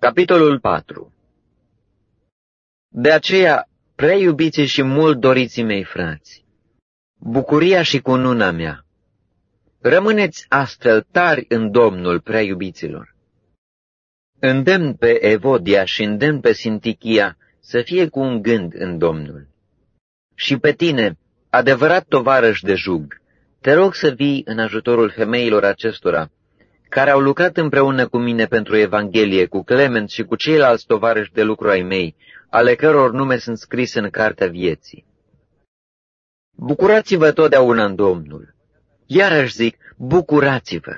Capitolul 4 De aceea, prea iubiți și mult doriții mei, frați, bucuria și cununa mea, rămâneți astfel tari în Domnul, prea iubiților. Îndemn pe Evodia și îndemn pe Sintichia să fie cu un gând în Domnul. Și pe tine, adevărat tovarăș de jug, te rog să vii în ajutorul femeilor acestora, care au lucrat împreună cu mine pentru Evanghelie, cu Clement și cu ceilalți tovarăși de lucru ai mei, ale căror nume sunt scrise în cartea vieții. Bucurați-vă totdeauna în Domnul. Iarăși zic, bucurați-vă.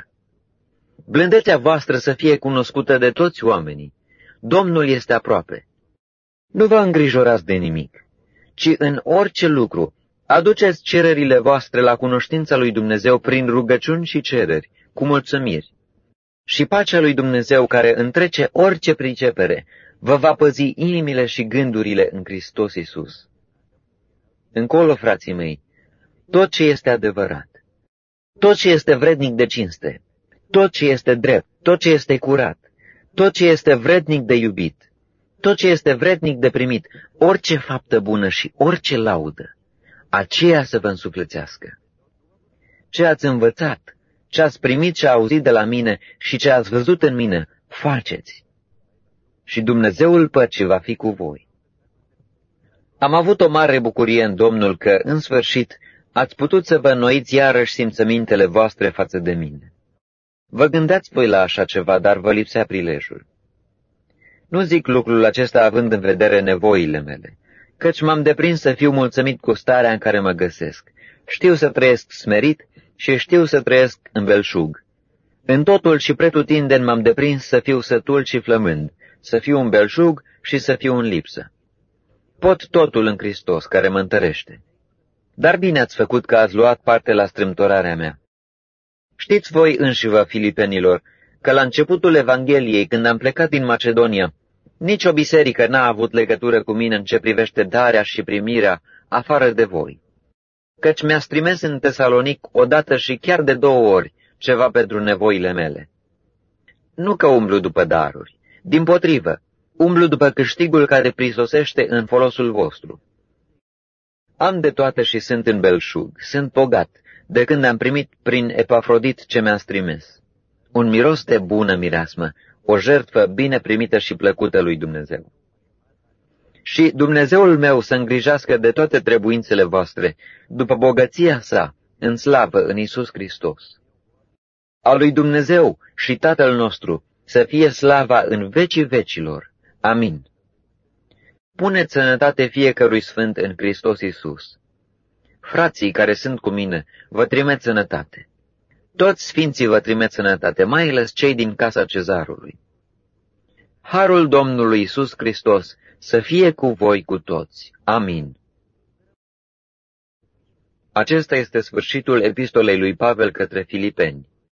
Blândețea voastră să fie cunoscută de toți oamenii. Domnul este aproape. Nu vă îngrijorați de nimic, ci în orice lucru aduceți cererile voastre la cunoștința lui Dumnezeu prin rugăciuni și cereri, cu mulțumiri. Și pacea lui Dumnezeu, care întrece orice pricepere, vă va păzi inimile și gândurile în Hristos Iisus. Încolo, frații mei, tot ce este adevărat, tot ce este vrednic de cinste, tot ce este drept, tot ce este curat, tot ce este vrednic de iubit, tot ce este vrednic de primit, orice faptă bună și orice laudă, aceea să vă însuflețească. Ce ați învățat, ce ați primit și auzit de la mine și ce ați văzut în mine, faceți. Și Dumnezeul păcii va fi cu voi. Am avut o mare bucurie în Domnul că, în sfârșit, ați putut să vă înnoiți iarăși simțămintele voastre față de mine. Vă gândeați voi la așa ceva, dar vă lipsea prilejul. Nu zic lucrul acesta având în vedere nevoile mele, căci m-am deprins să fiu mulțumit cu starea în care mă găsesc. Știu să trăiesc smerit și știu să trăiesc în belșug. În totul și pretutindeni m-am deprins să fiu sătul și flămând, să fiu un belșug și să fiu în lipsă. Pot totul în Hristos, care mă întărește. Dar bine ați făcut că ați luat parte la strâmtorarea mea. Știți voi înșivă, filipenilor, că la începutul Evangheliei, când am plecat din Macedonia, nici o biserică n-a avut legătură cu mine în ce privește darea și primirea, afară de voi. Căci mi-a trimis în Tesalonic odată și chiar de două ori ceva pentru nevoile mele. Nu că umblu după daruri, din potrivă, umblu după câștigul care prisosește în folosul vostru. Am de toate și sunt în belșug, sunt bogat, de când am primit prin Epafrodit ce mi-a trimis. Un miros de bună mireasmă, o jertfă bine primită și plăcută lui Dumnezeu. Și Dumnezeul meu să îngrijească de toate trebuințele voastre, după bogăția sa, în slavă în Isus Hristos. A lui Dumnezeu și Tatăl nostru să fie slava în vecii vecilor. Amin. Puneți sănătate fiecărui sfânt în Hristos Isus. Frații care sunt cu mine, vă trimit sănătate. Toți sfinții vă trimit sănătate, mai ales cei din casa cezarului. Harul Domnului Isus Hristos să fie cu voi cu toți. Amin. Acesta este sfârșitul epistolei lui Pavel către Filipeni.